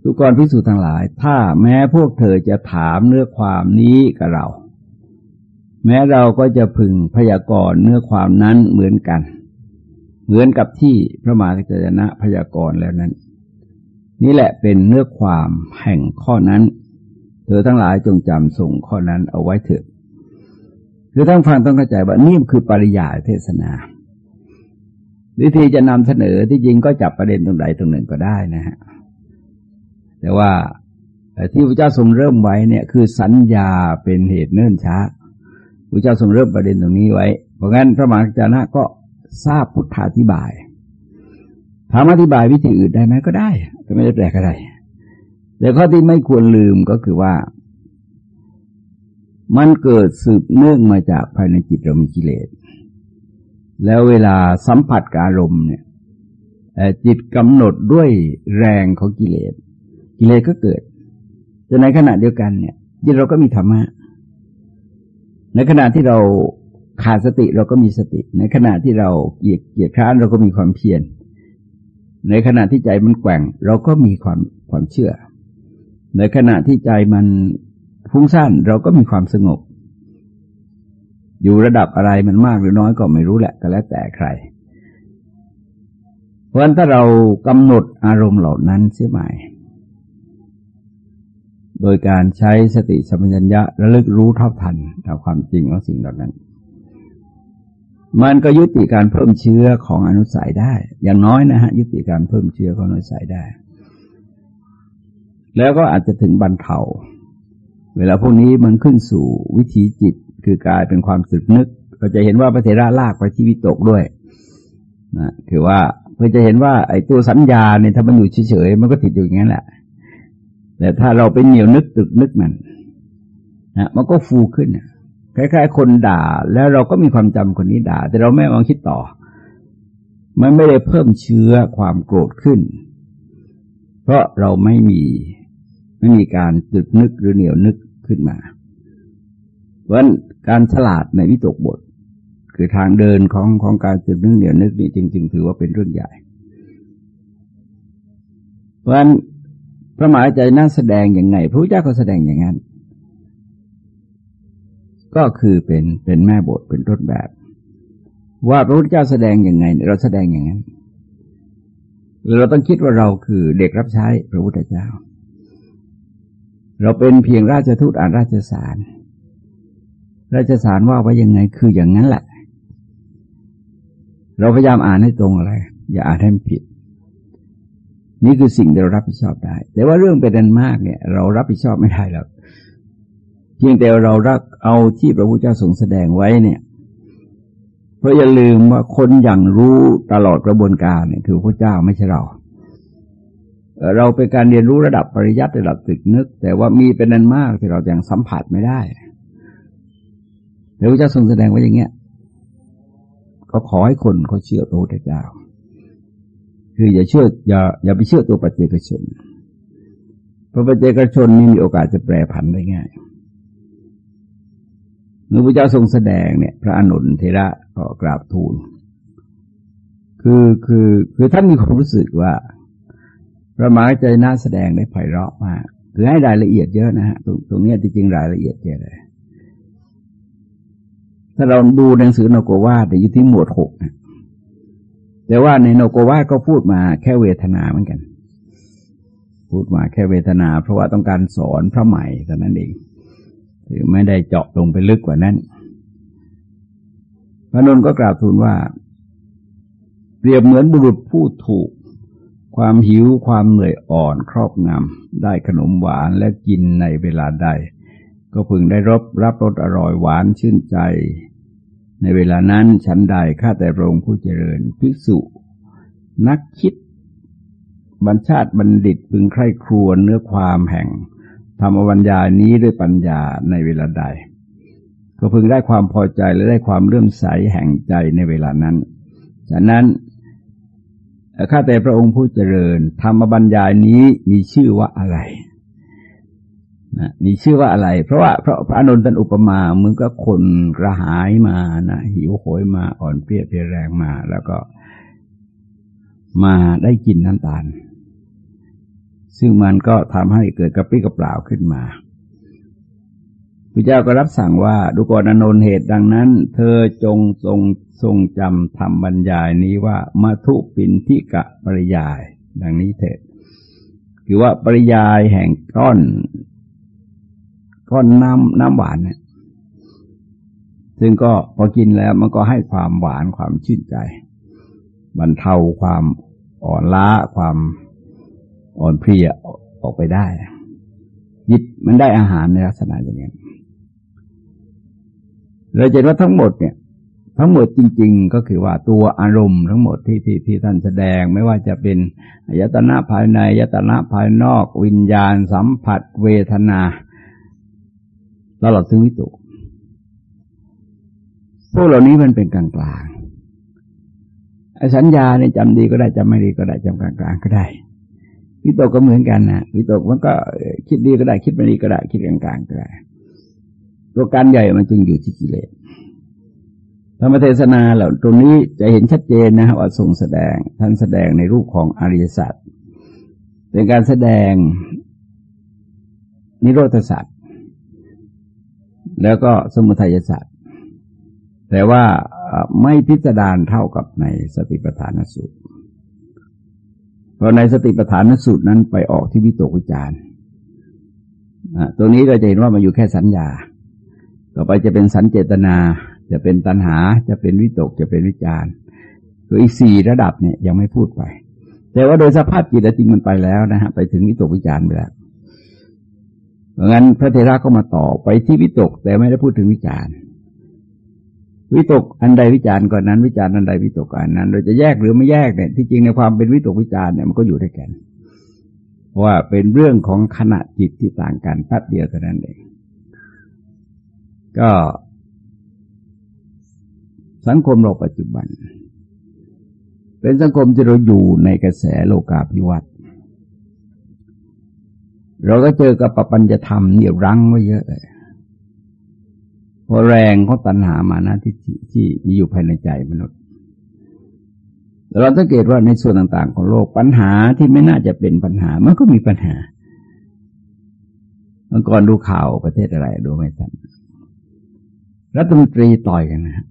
ทุกกรภิกษุทั้งหลาย ถ้าแม้พวกเธอจะถามเนื้อความนี้กับเรา แม้เราก็จะพึงพยากรณ์เนื้อความนั้นเหมือนกัน เหมือนกับที่พระมหากัจจนะพยากรณ์แล้วนั้น นี่แหละเป็นเนื้อความแห่งข้อนั้น เธอทั้งหลายจงจำส่งข้อนั้นเอาไว้เถิดคือทั้งฟังต้องเข้าใจว่านี่คือปริยายเทศนาวิธีจะนำเสนอที่จริงก็จับประเด็นตรงใดตรงหนึ่งก็ได้นะฮะแต่ว่าที่พระเจ้าทรงเริ่มไว้เนี่ยคือสัญญาเป็นเหตุเนื่นช้า พระเจ้าทรงเริ่มประเด็นตรงนี้ไว้ เพราะงั้นพระมหาจานะก็ทราบพุทธาธิบายถามอธิบายวิธีอื่นได้ไหมก็ได้ ก็ไม่ได้แปลกอะไร แต่ข้อที่ไม่ควรลืมก็คือว่า มันเกิดสืบเนื่องมาจากภายในจิตเรามีกิเลส แล้วเวลาสัมผัสกับอารมณ์เนี่ยจิตกำหนดด้วยแรงของกิเลส กิเลสก็เกิดแต่ในขณะเดียวกันเนี่ยจิตเราก็มีธรรมะ ในขณะที่เราขาดสติเราก็มีสติ ในขณะที่เราเกียดเกียดคร้านเราก็มีความเพียรในขณะที่ใจมันแกว่ง เราก็มีความความเชื่อ ในขณะที่ใจมันฟุ้งซ่านเราก็มีความสงบ อยู่ระดับอะไรมันมากหรือน้อยก็ไม่รู้แหละก็แล้วแต่ใคร เพราะฉะนั้นถ้าเรากำหนดอารมณ์เหล่านั้นเสียใหม่ โดยการใช้สติสัมปชัญญะระลึกรู้เท่าทันตามความจริงของสิ่งเหล่านั้น มันก็ยุติการเพิ่มเชื้อของอนุสัยได้ อย่างน้อยนะฮะยุติการเพิ่มเชื้อของอนุสัยได้ แล้วก็อาจจะถึงบรรเทาเวลาพวกนี้มันขึ้นสู่วิถีจิตคือกลายเป็นความสึกนึกเราจะเห็นว่าพระเถระลากไปที่วิตกด้วยนะคือว่าเพื่อจะเห็นว่าไอ้ตัวสัญญาเนี่ยถ้ามันอยู่เฉยๆมันก็ติดอยู่อย่างนั้นแหละ แต่ถ้าเราไปเหนียวนึกตึกนึกมันนะมันก็ฟูขึ้นคล้ายๆ คนด่า แล้วเราก็มีความจำคนนี้ด่า แต่เราไม่มองคิดต่อ มันไม่ได้เพิ่มเชื้อความโกรธขึ้น เพราะเราไม่มีไม่มีการตึกนึกหรือเหนียวนึกขึ้นมา เพราะการฉลาดในวิตกบท คือทางเดินของของการตึกนึกเหนียวนึกนี่จริง ๆ ถือว่าเป็นเรื่องใหญ่ เพราะฉะนั้น พระมหาใจน่าแสดงอย่างไง พระพุทธเจ้าก็แสดงอย่างนั้น ก็คือเป็นเป็นแม่บทเป็นต้นแบบ ว่าพระพุทธเจ้าแสดงอย่างไง เราแสดงอย่างนั้นเราต้องคิดว่าเราคือเด็กรับใช้พระพุทธเจ้า เราเป็นเพียงราชทูตอ่านราชสาร ราชสารว่าไว้ยังไงคืออย่างนั้นแหละ เราพยายามอ่านให้ตรงอะไร อย่าอ่านให้ผิด นี่คือสิ่งที่เรารับผิดชอบได้ แต่ว่าเรื่องเป็นดันมากเนี่ย เรารับผิดชอบไม่ได้หรอกเพียงแต่เรารักเอาที่พระพุทธเจ้าทรงแสดงไว้เนี่ย เพราะอย่าลืมว่าคนอย่างรู้ตลอดกระบวนการเนี่ยคือพระเจ้าไม่ใช่เรา เราเป็นการเรียนรู้ระดับปริยัติระดับตึกนึก แต่ว่ามีเป็นนันมากที่เรายังสัมผัสไม่ได้พระพุทธเจ้าทรงแสดงไว้อย่างเงี้ยก็ขอให้คนเขาเชื่อพระพุทธเจ้า คืออย่าเชื่ออย่าอย่าไปเชื่อตัวปัจเจกชน เพราะปัจเจกชนนี่มีโอกาสจะแปรผันได้ง่ายเมื่อพระเจ้าทรงแสดงเนี่ย พระอนุนเทระก็กราบทูล คือคือคือท่านมีความรู้สึกว่า พระมหาใจน่าแสดงได้ไพเราะมากคือให้รายละเอียดเยอะนะฮะตรงตรงนี้จริงรายละเอียดเยอะเลยถ้าเราดูหนังสือนโกวาแต่อยู่ที่หมวดหกนะ แต่ว่าในโนโกวาก็พูดมาแค่เวทนาเหมือนกัน พูดมาแค่เวทนา เพราะว่าต้องการสอนพระใหม่แต่นั้นเองหรือไม่ได้เจาะลงไปลึกกว่านั้นพระนนท์ก็กราบทูลว่า เปรียบเหมือนบุรุษผู้ถูก ความหิวความเหนื่อยอ่อนครอบงำได้ขนมหวานและกินในเวลาใด ก็พึงได้รับรับรสอร่อยหวานชื่นใจ ในเวลานั้นฉันใดข้าแต่พระองค์ผู้เจริญ ภิกษุ นักคิดบรรชาติบัณฑิตพึงใคร่ครวญเนื้อความแห่งธรรมบัญญานี้ด้วยปัญญาในเวลาใด ก็พึงได้ความพอใจและได้ความเลื่อมใสแห่งใจในเวลานั้น ฉะนั้นข้าแต่พระองค์ผู้เจริญ ธรรมบรรยายนี้มีชื่อว่าอะไร นะมีชื่อว่าอะไร เพราะว่าพระพระอนุนตันอุปมาเหมือนกับคนกระหายมานะหิวโหยมาอ่อนเปรี้ยเพียแรงมา แล้วก็มาได้กินน้ำตาล ซึ่งมันก็ทำให้เกิดกระปรี้กระเปล่าขึ้นมาพระเจ้าก็รับสั่งว่าดูก่อนอนนเหตุดังนั้น เธอจงทรงทรงจำทำบรรยายนี้ว่ามาทุปินทิกะปริยาย ดังนี้เถิดคือว่าปริยายแห่งก้อน ก้อนน้ำน้ำหวานเนี่ยซึ่งก็พอกินแล้วมันก็ให้ความหวานความชื่นใจบรรเทาความอ่อนล้าความอ่อนเพลียออกไปได้ยิดมันได้อาหารในลักษณะอย่างนี้เราเห็นว่าทั้งหมดเนี่ย ทั้งหมดจริง ๆ ก็คือว่าตัวอารมณ์ทั้งหมดที่ที่ที่ท่านแสดงไม่ว่าจะเป็นยตนะภายในยตนะภายนอก วิญญาณสัมผัส เวทนา ตลอดถึงวิตุพวกเหล่านี้มันเป็นกลางกลางสัญญาเนี่ยจำดีก็ได้จำไม่ดีก็ได้จำกลางกลางก็ได้ วิตกก็เหมือนกันนะวิตกมันก็คิดดีก็ได้ คิดไม่ดีก็ได้ คิดกลางกลางก็ได้ ตัวการใหญ่มันจึงอยู่ที่กิเลสธรรมเทศนาเหล่าตรงนี้จะเห็นชัดเจนนะว่าทรงแสดงท่านแสดงในรูปของอริยสัจเป็นการแสดงนิโรธสัจ แล้วก็สมุทัยศาสัจแต่ว่าไม่พิจารณาเท่ากับในสติปัฏฐานสูตร เพราะในสติปัฏฐานสูตรนั้นไปออกที่วิตกวิจารตัวนี้เราจะเห็นว่ามันอยู่แค่สัญญา ต่อไปจะเป็นสัญเจตนา จะเป็นตัณหา จะเป็นวิตก จะเป็นวิจารตัวอีกสี่ระดับเนี่ยยังไม่พูดไป แต่ว่าโดยสภาพจิตจริงมันไปแล้วนะฮะ ไปถึงวิตกวิจารไปแล้ว ราะงั้นพระเทระก็มาต่อไปที่วิตก แต่ไม่ได้พูดถึงวิจารณ์ วิตกอันใดวิจารณ์ก่อนนั้น วิจารณ์อันใดวิตกอันนั้น เราจะแยกหรือไม่แยกเนี่ยที่จริงในความเป็นวิตกวิจารณ์เนี่ยมันก็อยู่ด้วยกัน เพราะว่าเป็นเรื่องของขณะจิตที่ต่างกันแป๊บเดียวเท่านั้นเองก็สังคมเราปัจจุบัน เป็นสังคมที่เราอยู่ในกระแสโลกาภิวัตน์ เราก็เจอกับปปัญญธรรมเนี่ยรั้งไว้เยอะเลยพราะแรงของตัณหามานะที่ที่มีอยู่ภายในใจมนุษย์ เราสังเกตว่าในส่วนต่าง ๆ ของโลกปัญหาที่ไม่น่าจะเป็นปัญหา มันก็มีปัญหาเมื่อก่อนดูข่าวประเทศอะไร ดูไม่ทันรัฐมนตรีต่อยกันนะ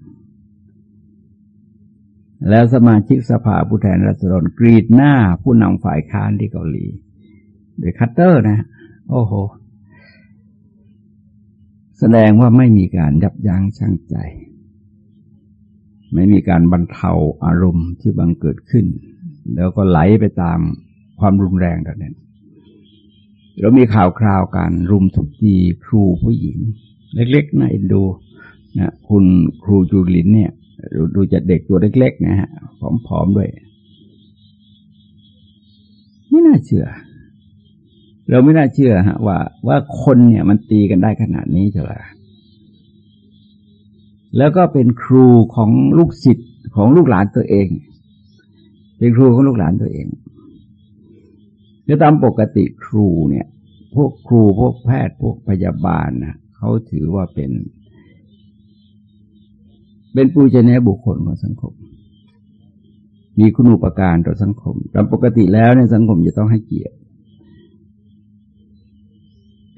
แล้วสมาชิกสภาผู้แทนรัศดรกรีดหน้าผู้นำฝ่ายค้านที่เกาหลี โดยคัตเตอร์นะ โอ้โห แสดงว่าไม่มีการยับยั้งชั่งใจ ไม่มีการบรรเทาอารมณ์ที่บังเกิดขึ้น แล้วก็ไหลไปตามความรุนแรงกันนั้นเรามีข่าวคราวการรุมทุบตีครูผู้หญิง เล็กๆน่าเอ็นดูนะคุณครูจูลินเนี่ยดูจะเด็กตัวเล็กๆนะฮะผอมๆด้วย ไม่น่าเชื่อ เราไม่น่าเชื่อฮะว่าว่าคนเนี่ยมันตีกันได้ขนาดนี้จะละแล้วก็เป็นครูของลูกศิษย์ของลูกหลานตัวเอง เป็นครูของลูกหลานตัวเองคือตามปกติครูเนี่ย พวกครูพวกแพทย์พวกพยาบาลนะเขาถือว่าเป็น เป็นปูชนียบุคคลของสังคม มีคุณูปการต่อสังคมตามปกติแล้วในสังคมจะต้องให้เกียรติ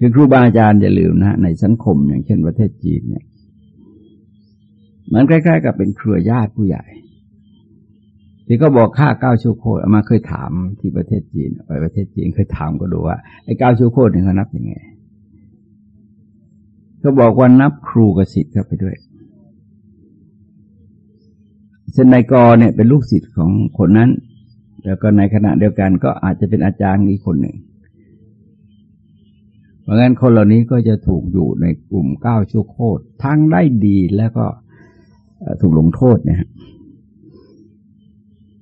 คือครูบาอาจารย์อย่าลืมนะในสังคมอย่างเช่นประเทศจีนเนี่ยมันใกล้ๆกับเป็นเครือญาติผู้ใหญ่ ที่ก็บอกค่าเก้าชูโคตรมาเคยถามที่ประเทศจีนไปประเทศจีนเคยถามก็ดูว่าไอ้เก้าชูโคตรเนี่ยเขานับยังไงเขาบอกว่านับครูกับศิษย์เข้าไปด้วยเซนนายกรเนี่ยเป็นลูกศิษย์ของคนนั้น แล้วก็ในขณะเดียวกันก็อาจจะเป็นอาจารย์อีกคนหนึ่ง เพราะงั้นคนเหล่านี้ก็จะถูกอยู่ในกลุ่มเก้าชั่วโคตรทั้งได้ดีแล้วก็ถูกลงโทษนะฮะ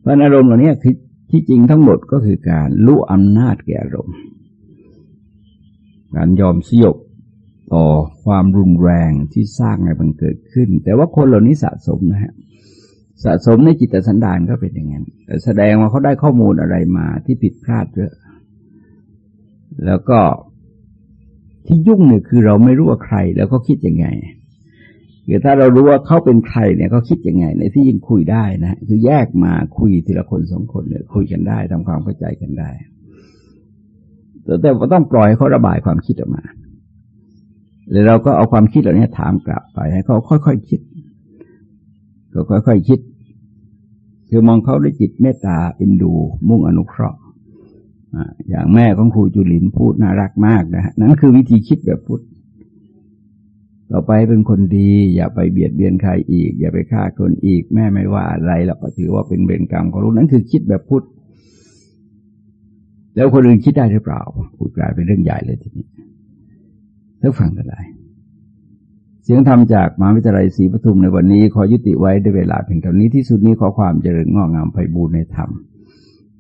เพราะอารมณ์เหล่านี้คือที่จริงทั้งหมดก็คือการรู้อำนาจแก่อารมณ์ การยอมสยบต่อความรุนแรงที่สร้างให้มันเกิดขึ้น แต่ว่าคนเหล่านี้สะสมนะฮะสะสมในจิตสันดานก็เป็นอย่างนั้นแสดงว่าเขาได้ข้อมูลอะไรมาที่ผิดพลาดเยอะ แล้วก็ ที่ยุ่งเนี่ยคือเราไม่รู้ว่าใครแล้วก็คิดยังไงคือถ้าเรารู้ว่าเขาเป็นใครเนี่ยเขาคิดยังไง ในที่ยิ่งคุยได้นะคือแยกมาคุยทีละคนสองคนเนี่ยคุยกันได้ทำความเข้าใจกันได้ แต่แต่ต้องปล่อยเขาระบายความคิดออกมาแล้วเราก็เอาความคิดเหล่านี้ถามกลับไปให้เขาค่อยๆคคิดก็ค่อยๆคคิด คือมองเขาด้วยจิตเมตตาอินดู มุ่งอนุเคราะห์ อย่างแม่ของครูจุลินพูดน่ารักมากนะฮะนั่นคือวิธีคิดแบบพุทธต่อไปเป็นคนดี อย่าไปเบียดเบียนใครอีก อย่าไปฆ่าคนอีก แม่ไม่ว่าอะไรเราก็ถือว่าเป็นเบรกรรมของลูกนั่นคือคิดแบบพุทธแล้วคนอื่นคิดได้หรือเปล่าพูดกลายเป็นเรื่องใหญ่เลยทีนี้ท่านฟังกันได้เสียงธรรมจากมหาวิทยาลัยศรีปทุมในวันนี้ ขอยุติไว้ด้วยเวลาเพียงเท่านี้ที่สุดนี้ขอความเจริญงอกงามไพบูรณในธรรม